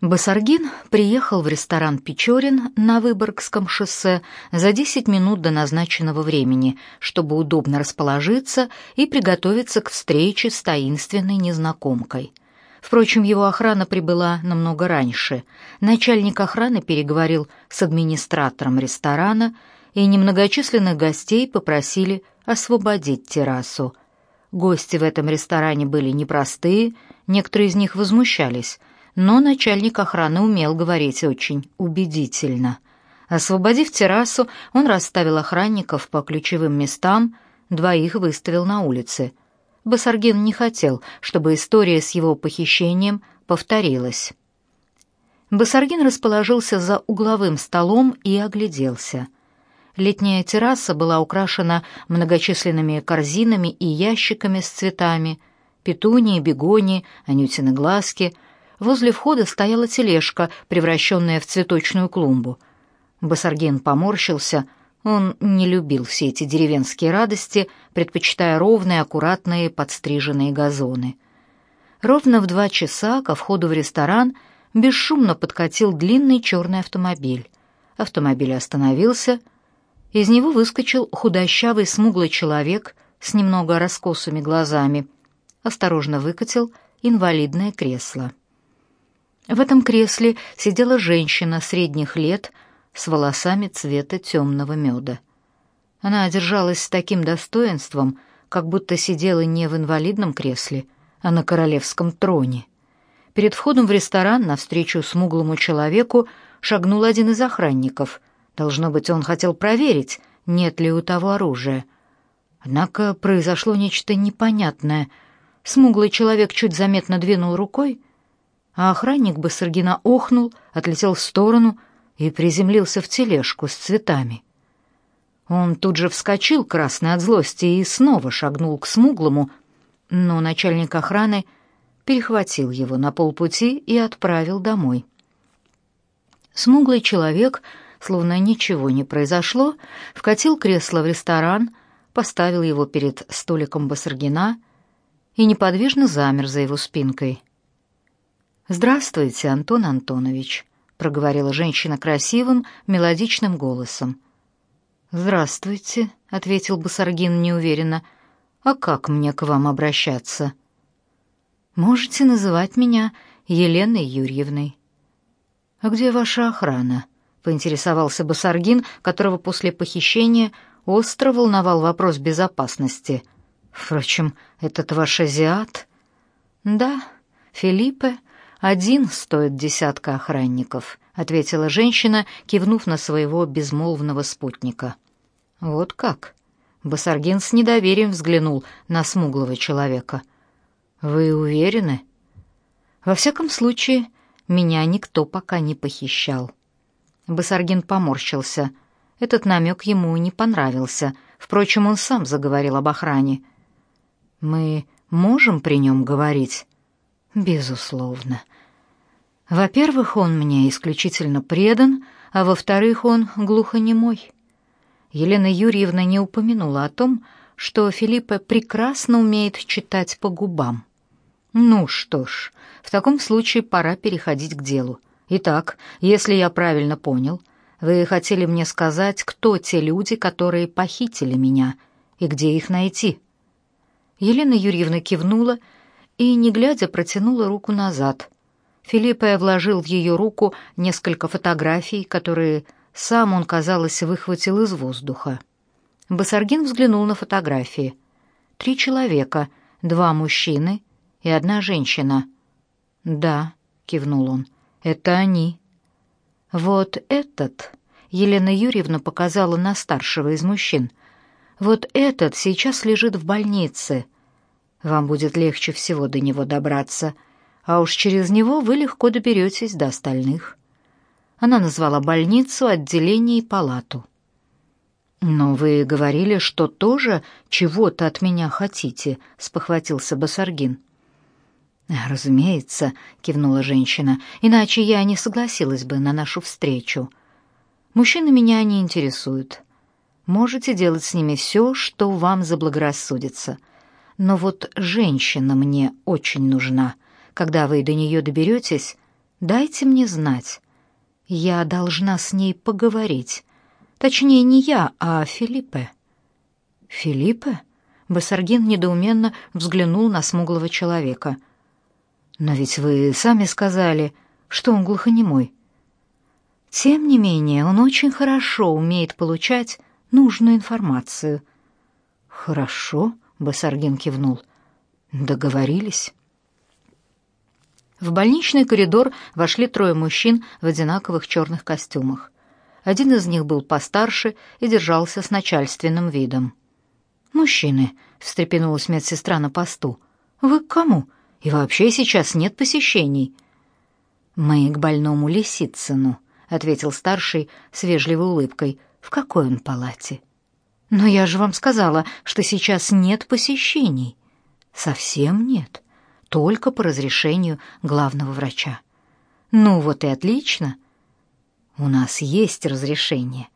Басаргин приехал в ресторан «Печорин» на Выборгском шоссе за 10 минут до назначенного времени, чтобы удобно расположиться и приготовиться к встрече с таинственной незнакомкой. Впрочем, его охрана прибыла намного раньше. Начальник охраны переговорил с администратором ресторана, и немногочисленных гостей попросили освободить террасу. Гости в этом ресторане были непростые, некоторые из них возмущались – но начальник охраны умел говорить очень убедительно. Освободив террасу, он расставил охранников по ключевым местам, двоих выставил на улице. Басаргин не хотел, чтобы история с его похищением повторилась. Басаргин расположился за угловым столом и огляделся. Летняя терраса была украшена многочисленными корзинами и ящиками с цветами, петунии, бегонии, анютины глазки — Возле входа стояла тележка, превращенная в цветочную клумбу. Басаргин поморщился. Он не любил все эти деревенские радости, предпочитая ровные, аккуратные, подстриженные газоны. Ровно в два часа ко входу в ресторан бесшумно подкатил длинный черный автомобиль. Автомобиль остановился. Из него выскочил худощавый смуглый человек с немного раскосыми глазами. Осторожно выкатил инвалидное кресло. В этом кресле сидела женщина средних лет с волосами цвета темного меда. Она держалась с таким достоинством, как будто сидела не в инвалидном кресле, а на королевском троне. Перед входом в ресторан навстречу смуглому человеку шагнул один из охранников. Должно быть, он хотел проверить, нет ли у того оружия. Однако произошло нечто непонятное. Смуглый человек чуть заметно двинул рукой, а охранник Басаргина охнул, отлетел в сторону и приземлился в тележку с цветами. Он тут же вскочил, красный от злости, и снова шагнул к смуглому, но начальник охраны перехватил его на полпути и отправил домой. Смуглый человек, словно ничего не произошло, вкатил кресло в ресторан, поставил его перед столиком Басаргина и неподвижно замер за его спинкой. «Здравствуйте, Антон Антонович», — проговорила женщина красивым, мелодичным голосом. «Здравствуйте», — ответил Басаргин неуверенно. «А как мне к вам обращаться?» «Можете называть меня Еленой Юрьевной». «А где ваша охрана?» — поинтересовался Басаргин, которого после похищения остро волновал вопрос безопасности. «Впрочем, этот ваш азиат?» «Да, Филиппе один стоит десятка охранников, ответила женщина, кивнув на своего безмолвного спутника. Вот как? Басаргин с недоверием взглянул на смуглого человека. Вы уверены? Во всяком случае, меня никто пока не похищал. Басаргин поморщился. Этот намек ему не понравился. Впрочем, он сам заговорил об охране. Мы можем при нем говорить? Безусловно. Во-первых, он мне исключительно предан, а во-вторых, он глухонемой. Елена Юрьевна не упомянула о том, что Филиппа прекрасно умеет читать по губам. Ну что ж, в таком случае пора переходить к делу. Итак, если я правильно понял, вы хотели мне сказать, кто те люди, которые похитили меня, и где их найти. Елена Юрьевна кивнула и, не глядя, протянула руку назад. Филиппе вложил в ее руку несколько фотографий, которые сам он, казалось, выхватил из воздуха. Басаргин взглянул на фотографии. Три человека, два мужчины и одна женщина. «Да», — кивнул он, — «это они». «Вот этот», — Елена Юрьевна показала на старшего из мужчин, — «вот этот сейчас лежит в больнице», — вам будет легче всего до него добраться, а уж через него вы легко доберетесь до остальных. Она назвала больницу, отделение и палату. «Но вы говорили, что тоже чего-то от меня хотите», — спохватился Басаргин. «Разумеется», — кивнула женщина, — «иначе я не согласилась бы на нашу встречу. Мужчины меня не интересуют. Можете делать с ними все, что вам заблагорассудится. Но вот женщина мне очень нужна. Когда вы до нее доберетесь, Дайте мне знать. Я должна с ней поговорить. Точнее, не я, а Филиппе. Филиппе? Басаргин недоуменно взглянул на смуглого человека. Но ведь вы сами сказали, что он глухонемой. Тем не менее, он очень хорошо умеет получать нужную информацию. Хорошо, Басаргин кивнул. Договорились. В больничный коридор вошли трое мужчин в одинаковых черных костюмах. Один из них был постарше и держался с начальственным видом. «Мужчины», — встрепенулась медсестра на посту, — «вы к кому? И вообще сейчас нет посещений». «Мы к больному Лисицыну», — ответил старший с вежливой улыбкой. «В какой он палате?» «Но я же вам сказала, что сейчас нет посещений». «Совсем нет. Только по разрешению главного врача». «Ну вот и отлично. У нас есть разрешение».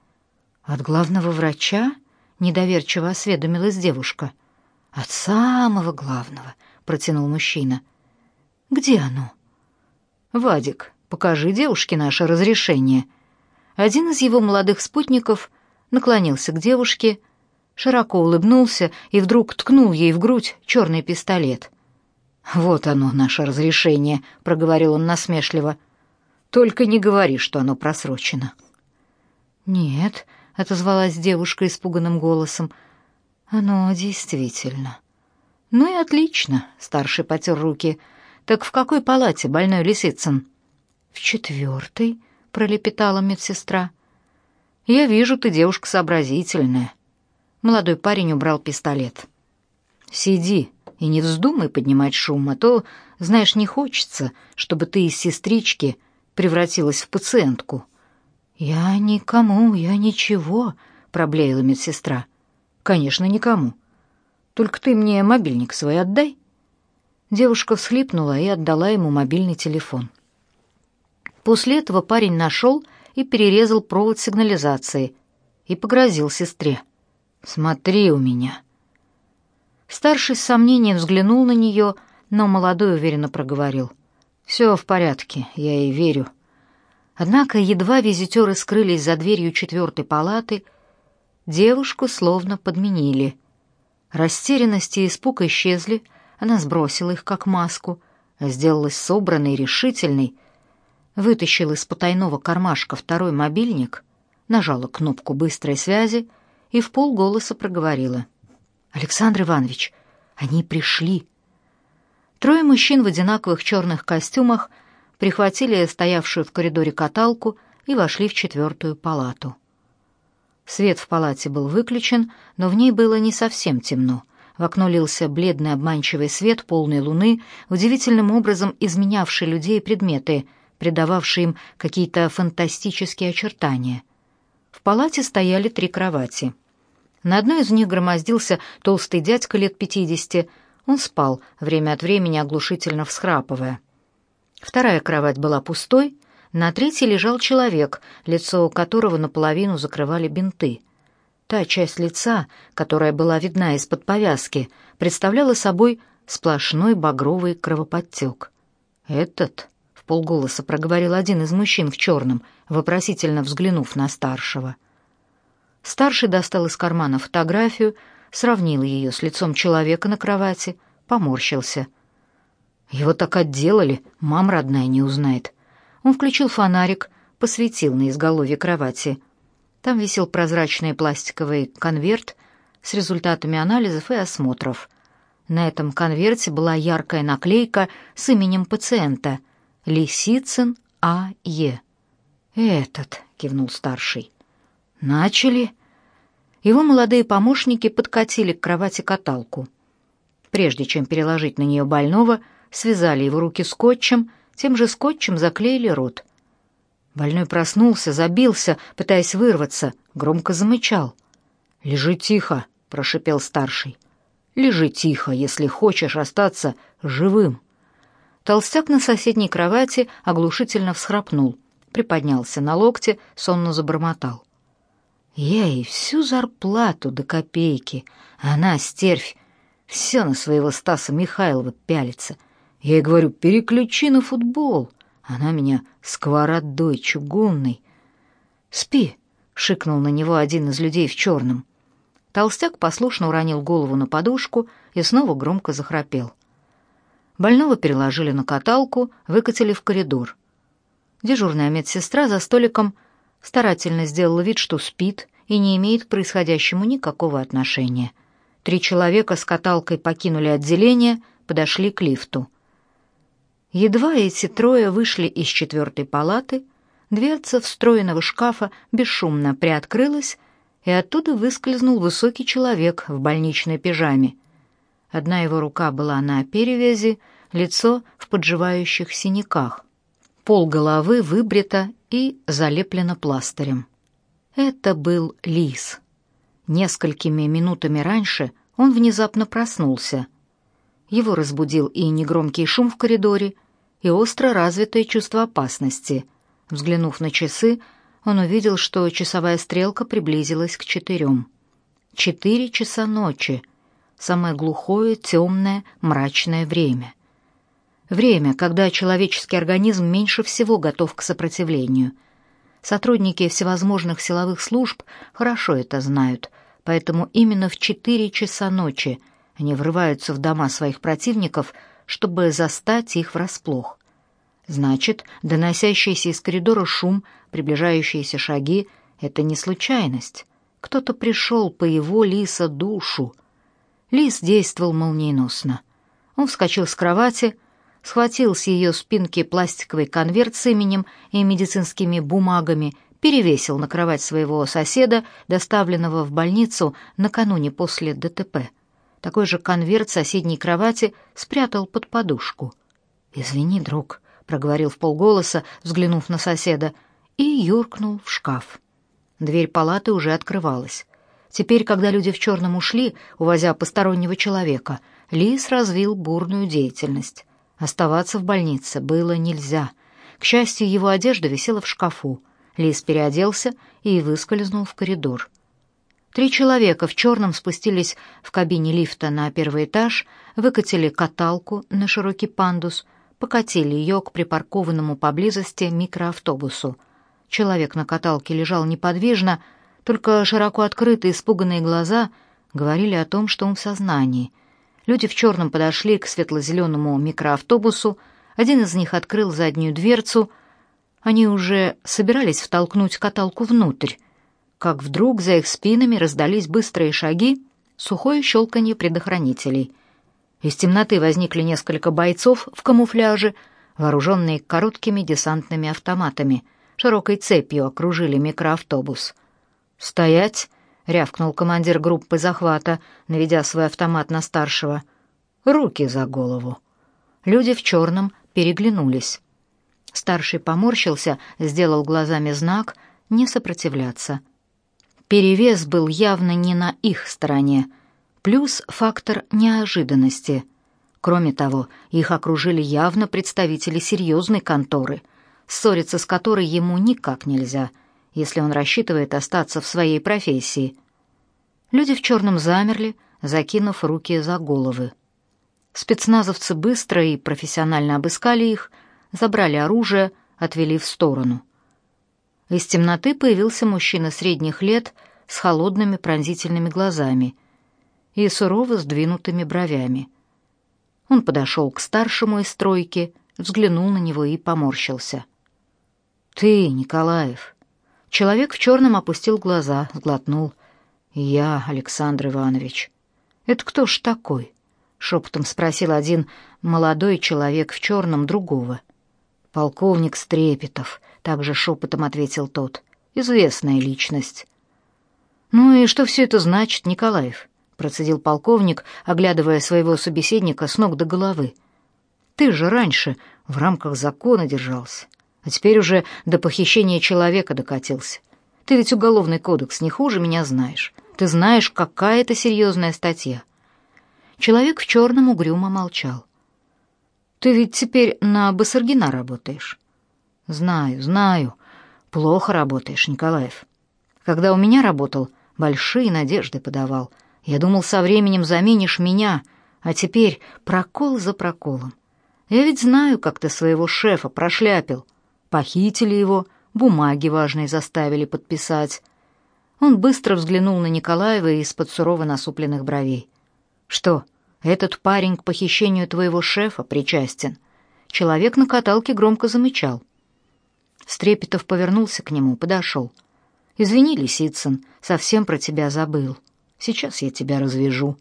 «От главного врача?» — недоверчиво осведомилась девушка. «От самого главного», — протянул мужчина. «Где оно?» «Вадик, покажи девушке наше разрешение». Один из его молодых спутников наклонился к девушке, широко улыбнулся и вдруг ткнул ей в грудь черный пистолет. «Вот оно, наше разрешение», — проговорил он насмешливо. «Только не говори, что оно просрочено». «Нет», — отозвалась девушка испуганным голосом, — «оно действительно». «Ну и отлично», — старший потер руки, — так в какой палате больной Лисицын? В четвертой, пролепетала медсестра. Я вижу, ты девушка сообразительная. Молодой парень убрал пистолет. Сиди и не вздумай поднимать шум, а то, знаешь, не хочется, чтобы ты из сестрички превратилась в пациентку. Я никому, я ничего, проблеяла медсестра. Конечно, никому. Только ты мне мобильник свой отдай. Девушка всхлипнула и отдала ему мобильный телефон. После этого парень нашел и перерезал провод сигнализации и погрозил сестре. «Смотри у меня». Старший с сомнением взглянул на нее, но молодой уверенно проговорил. «Все в порядке, я ей верю». Однако едва визитеры скрылись за дверью четвертой палаты, девушку словно подменили. Растерянность и испуг исчезли, она сбросила их как маску, сделалась собранной, решительной, вытащила из потайного кармашка второй мобильник, нажала кнопку быстрой связи и в полголоса проговорила. «Александр Иванович, они пришли». Трое мужчин в одинаковых черных костюмах прихватили стоявшую в коридоре каталку и вошли в четвертую палату. Свет в палате был выключен, но в ней было не совсем темно. В окно лился бледный обманчивый свет полной луны, удивительным образом изменявший людей и предметы, придававший им какие-то фантастические очертания. В палате стояли три кровати. На одной из них громоздился толстый дядька лет пятидесяти. Он спал, время от времени оглушительно всхрапывая. Вторая кровать была пустой, на третьей лежал человек, лицо которого наполовину закрывали бинты — Та часть лица, которая была видна из-под повязки, представляла собой сплошной багровый кровоподтек. «Этот?» — в полголоса проговорил один из мужчин в черном, вопросительно взглянув на старшего. Старший достал из кармана фотографию, сравнил ее с лицом человека на кровати, поморщился. «Его так отделали, мам родная не узнает». Он включил фонарик, посветил на изголовье кровати — там висел прозрачный пластиковый конверт с результатами анализов и осмотров. На этом конверте была яркая наклейка с именем пациента — Лисицын А.Е. «Этот», — кивнул старший. «Начали». Его молодые помощники подкатили к кровати каталку. Прежде чем переложить на нее больного, связали его руки скотчем, тем же скотчем заклеили рот — Больной проснулся, забился, пытаясь вырваться, громко замычал. «Лежи тихо», — прошипел старший. «Лежи тихо, если хочешь остаться живым». Толстяк на соседней кровати оглушительно всхрапнул, приподнялся на локте, сонно забормотал. «Я ей всю зарплату до копейки, она, стервь, все на своего Стаса Михайлова пялится. Я ей говорю, переключи на футбол, Она меня сковородой чугунной. «Спи!» — шикнул на него один из людей в черном. Толстяк послушно уронил голову на подушку и снова громко захрапел. Больного переложили на каталку, выкатили в коридор. Дежурная медсестра за столиком старательно сделала вид, что спит и не имеет к происходящему никакого отношения. Три человека с каталкой покинули отделение, подошли к лифту. Едва эти трое вышли из четвертой палаты, дверца встроенного шкафа бесшумно приоткрылась, и оттуда выскользнул высокий человек в больничной пижаме. Одна его рука была на перевязи, лицо в подживающих синяках. Пол головы выбрито и залеплено пластырем. Это был лис. Несколькими минутами раньше он внезапно проснулся. Его разбудил и негромкий шум в коридоре, и остро развитое чувство опасности. Взглянув на часы, он увидел, что часовая стрелка приблизилась к четырем. Четыре часа ночи. Самое глухое, темное, мрачное время. Время, когда человеческий организм меньше всего готов к сопротивлению. Сотрудники всевозможных силовых служб хорошо это знают, поэтому именно в четыре часа ночи они врываются в дома своих противников, чтобы застать их врасплох. Значит, доносящийся из коридора шум, приближающиеся шаги — это не случайность. Кто-то пришел по его лиса душу. Лис действовал молниеносно. Он вскочил с кровати, схватил с ее спинки пластиковый конверт с именем и медицинскими бумагами, перевесил на кровать своего соседа, доставленного в больницу накануне после ДТП. Такой же конверт соседней кровати спрятал под подушку. «Извини, друг», — проговорил в полголоса, взглянув на соседа, и юркнул в шкаф. Дверь палаты уже открывалась. Теперь, когда люди в черном ушли, увозя постороннего человека, Лис развил бурную деятельность. Оставаться в больнице было нельзя. К счастью, его одежда висела в шкафу. Лис переоделся и выскользнул в коридор. Три человека в черном спустились в кабине лифта на первый этаж, выкатили каталку на широкий пандус, покатили ее к припаркованному поблизости микроавтобусу. Человек на каталке лежал неподвижно, только широко открытые испуганные глаза говорили о том, что он в сознании. Люди в черном подошли к светло-зеленому микроавтобусу, один из них открыл заднюю дверцу. Они уже собирались втолкнуть каталку внутрь, как вдруг за их спинами раздались быстрые шаги, сухое щелканье предохранителей — из темноты возникли несколько бойцов в камуфляже, вооруженные короткими десантными автоматами. Широкой цепью окружили микроавтобус. «Стоять!» — рявкнул командир группы захвата, наведя свой автомат на старшего. «Руки за голову!» Люди в черном переглянулись. Старший поморщился, сделал глазами знак «не сопротивляться». Перевес был явно не на их стороне — плюс фактор неожиданности. Кроме того, их окружили явно представители серьезной конторы, ссориться с которой ему никак нельзя, если он рассчитывает остаться в своей профессии. Люди в черном замерли, закинув руки за головы. Спецназовцы быстро и профессионально обыскали их, забрали оружие, отвели в сторону. Из темноты появился мужчина средних лет с холодными пронзительными глазами и сурово сдвинутыми бровями. Он подошел к старшему из стройки, взглянул на него и поморщился. «Ты, Николаев!» Человек в черном опустил глаза, сглотнул. «Я, Александр Иванович». «Это кто ж такой?» — шепотом спросил один молодой человек в черном другого. «Полковник Стрепетов», — также шепотом ответил тот. «Известная личность». «Ну и что все это значит, Николаев?» процедил полковник, оглядывая своего собеседника с ног до головы. Ты же раньше в рамках закона держался, а теперь уже до похищения человека докатился. Ты ведь уголовный кодекс не хуже меня знаешь. Ты знаешь, какая это серьезная статья. Человек в черном угрюмо молчал. Ты ведь теперь на Басаргина работаешь. Знаю, знаю. Плохо работаешь, Николаев. Когда у меня работал, большие надежды подавал. Я думал, со временем заменишь меня, а теперь прокол за проколом. Я ведь знаю, как ты своего шефа прошляпил. Похитили его, бумаги важные заставили подписать. Он быстро взглянул на Николаева из-под сурово насупленных бровей. Что, этот парень к похищению твоего шефа причастен? Человек на каталке громко замычал. Стрепетов повернулся к нему, подошел. Извини, Лисицын, совсем про тебя забыл. Сейчас я тебя развяжу.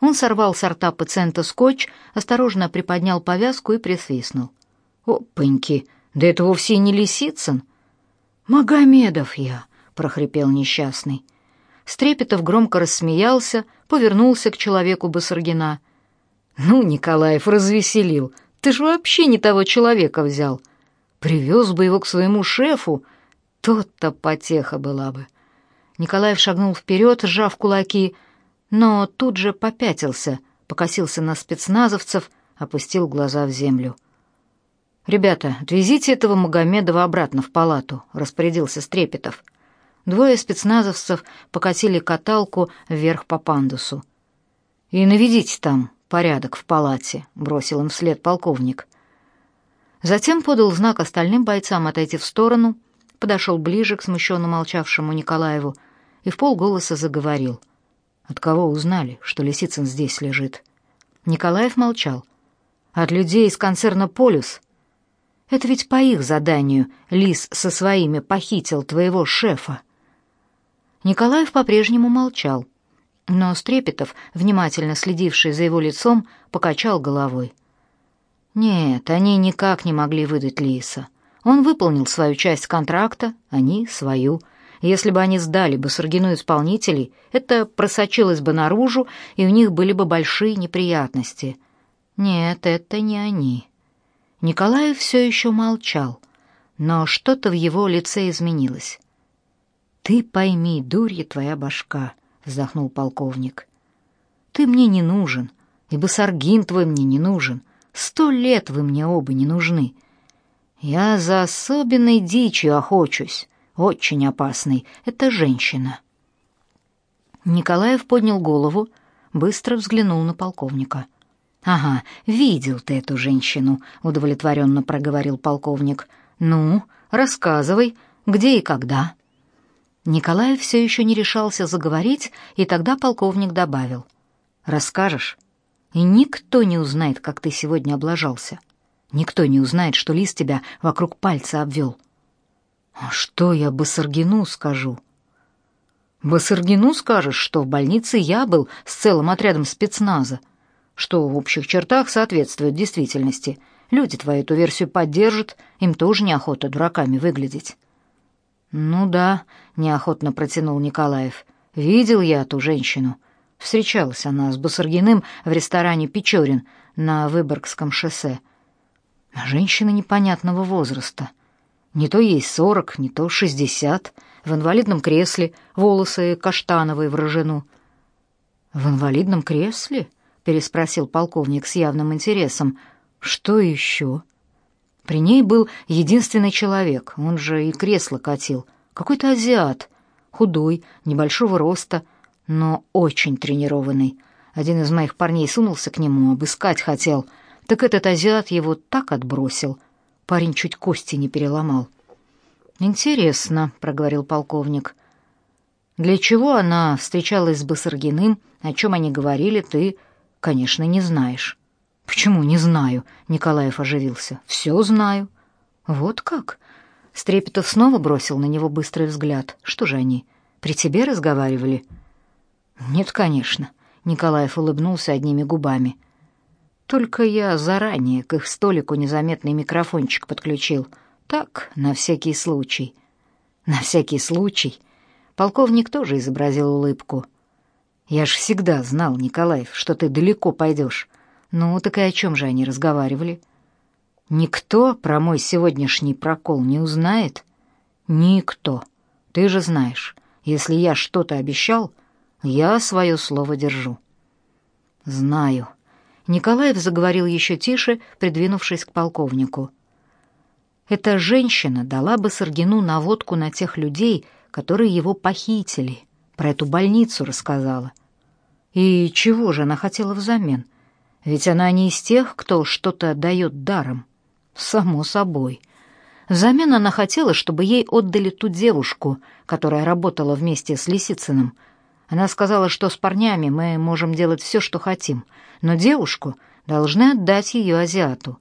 Он сорвал с рта пациента скотч, осторожно приподнял повязку и присвистнул. «Опаньки! Да это вовсе не Лисицын!» «Магомедов я!» — прохрипел несчастный. Стрепетов громко рассмеялся, повернулся к человеку Басаргина. «Ну, Николаев развеселил. Ты ж вообще не того человека взял. Привез бы его к своему шефу, тот-то потеха была бы». Николаев шагнул вперед, сжав кулаки, — но тут же попятился, покосился на спецназовцев, опустил глаза в землю. «Ребята, отвезите этого Магомедова обратно в палату», — распорядился Стрепетов. Двое спецназовцев покатили каталку вверх по пандусу. «И наведите там порядок в палате», — бросил им вслед полковник. Затем подал знак остальным бойцам отойти в сторону, подошел ближе к смущенно молчавшему Николаеву и в полголоса заговорил. От кого узнали, что Лисицын здесь лежит? Николаев молчал. От людей из концерна «Полюс». Это ведь по их заданию Лис со своими похитил твоего шефа. Николаев по-прежнему молчал, но Стрепетов, внимательно следивший за его лицом, покачал головой. Нет, они никак не могли выдать Лиса. Он выполнил свою часть контракта, они — свою — если бы они сдали бы Саргину исполнителей, это просочилось бы наружу, и у них были бы большие неприятности. Нет, это не они. Николаев все еще молчал, но что-то в его лице изменилось. «Ты пойми, дурья твоя башка», — вздохнул полковник. «Ты мне не нужен, и Басаргин твой мне не нужен. Сто лет вы мне оба не нужны. Я за особенной дичью охочусь» очень опасный. Это женщина. Николаев поднял голову, быстро взглянул на полковника. Ага, видел ты эту женщину, удовлетворенно проговорил полковник. Ну, рассказывай, где и когда. Николаев все еще не решался заговорить, и тогда полковник добавил: "Расскажешь, и никто не узнает, как ты сегодня облажался. Никто не узнает, что лис тебя вокруг пальца обвел. А что я Басаргину скажу? Басаргину скажешь, что в больнице я был с целым отрядом спецназа, что в общих чертах соответствует действительности. Люди твою эту версию поддержат, им тоже неохота дураками выглядеть. Ну да, неохотно протянул Николаев. Видел я ту женщину. Встречалась она с Басаргиным в ресторане Печорин на Выборгском шоссе. Женщина непонятного возраста. Не то ей сорок, не то шестьдесят, в инвалидном кресле, волосы каштановые в рыжину. «В инвалидном кресле?» — переспросил полковник с явным интересом. «Что еще?» При ней был единственный человек, он же и кресло катил, какой-то азиат, худой, небольшого роста, но очень тренированный. Один из моих парней сунулся к нему, обыскать хотел, так этот азиат его так отбросил — Парень чуть кости не переломал. «Интересно», — проговорил полковник. «Для чего она встречалась с Басаргиным, о чем они говорили, ты, конечно, не знаешь». «Почему не знаю?» — Николаев оживился. «Все знаю». «Вот как?» Стрепетов снова бросил на него быстрый взгляд. «Что же они, при тебе разговаривали?» «Нет, конечно», — Николаев улыбнулся одними губами. Только я заранее к их столику незаметный микрофончик подключил. Так, на всякий случай. На всякий случай. Полковник тоже изобразил улыбку. Я ж всегда знал, Николаев, что ты далеко пойдешь. Ну, так и о чем же они разговаривали? Никто про мой сегодняшний прокол не узнает? Никто. Ты же знаешь, если я что-то обещал, я свое слово держу. Знаю. Николаев заговорил еще тише, придвинувшись к полковнику. Эта женщина дала бы Саргину наводку на тех людей, которые его похитили, про эту больницу рассказала. И чего же она хотела взамен? Ведь она не из тех, кто что-то дает даром. Само собой. Взамен она хотела, чтобы ей отдали ту девушку, которая работала вместе с Лисицыным. Она сказала, что с парнями мы можем делать все, что хотим, но девушку должны отдать ее азиату.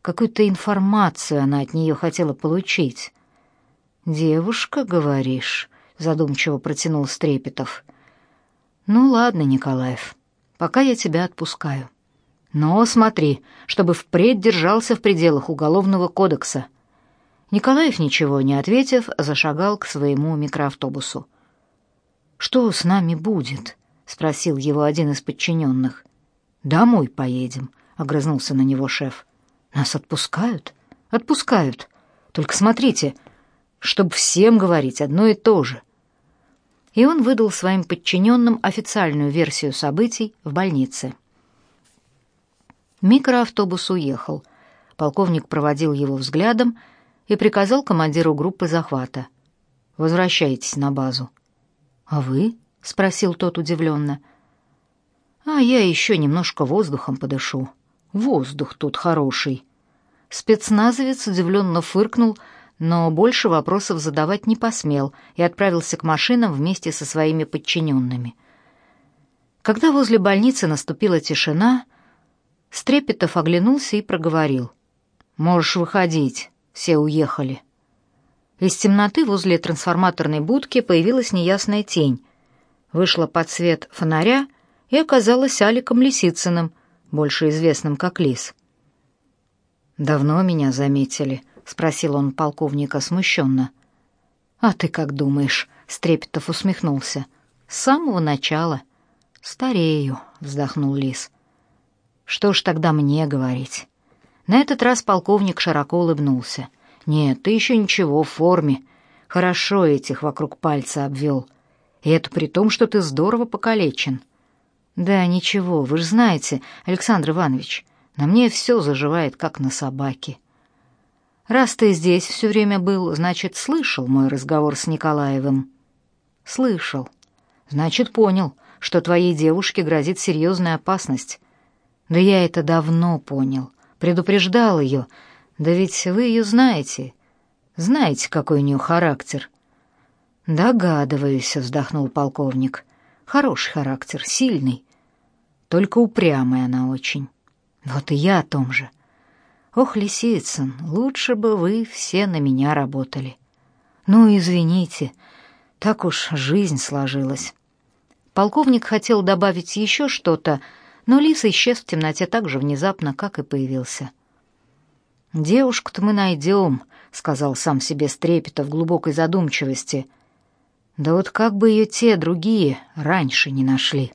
Какую-то информацию она от нее хотела получить. «Девушка, говоришь?» — задумчиво протянул Стрепетов. «Ну ладно, Николаев, пока я тебя отпускаю. Но смотри, чтобы впредь держался в пределах Уголовного кодекса». Николаев, ничего не ответив, зашагал к своему микроавтобусу. «Что с нами будет?» — спросил его один из подчиненных. «Домой поедем», — огрызнулся на него шеф. «Нас отпускают?» «Отпускают. Только смотрите, чтобы всем говорить одно и то же». И он выдал своим подчиненным официальную версию событий в больнице. Микроавтобус уехал. Полковник проводил его взглядом и приказал командиру группы захвата. «Возвращайтесь на базу». «А вы?» — спросил тот удивленно. «А я еще немножко воздухом подышу. Воздух тут хороший». Спецназовец удивленно фыркнул, но больше вопросов задавать не посмел и отправился к машинам вместе со своими подчиненными. Когда возле больницы наступила тишина, Стрепетов оглянулся и проговорил. «Можешь выходить». Все уехали. Из темноты возле трансформаторной будки появилась неясная тень. Вышла под свет фонаря и оказалась Аликом Лисицыным, больше известным как Лис. «Давно меня заметили?» — спросил он полковника смущенно. «А ты как думаешь?» — Стрепетов усмехнулся. «С самого начала». «Старею», — вздохнул Лис. «Что ж тогда мне говорить?» На этот раз полковник широко улыбнулся. «Нет, ты еще ничего, в форме. Хорошо этих вокруг пальца обвел. И это при том, что ты здорово покалечен». «Да ничего, вы же знаете, Александр Иванович, на мне все заживает, как на собаке». «Раз ты здесь все время был, значит, слышал мой разговор с Николаевым?» «Слышал. Значит, понял, что твоей девушке грозит серьезная опасность. Да я это давно понял предупреждал ее. Да ведь вы ее знаете. Знаете, какой у нее характер. Догадываюсь, вздохнул полковник. Хороший характер, сильный. Только упрямая она очень. Вот и я о том же. Ох, Лисицын, лучше бы вы все на меня работали. Ну, извините, так уж жизнь сложилась. Полковник хотел добавить еще что-то, но лис исчез в темноте так же внезапно, как и появился. «Девушку-то мы найдем», — сказал сам себе Стрепета в глубокой задумчивости. «Да вот как бы ее те другие раньше не нашли».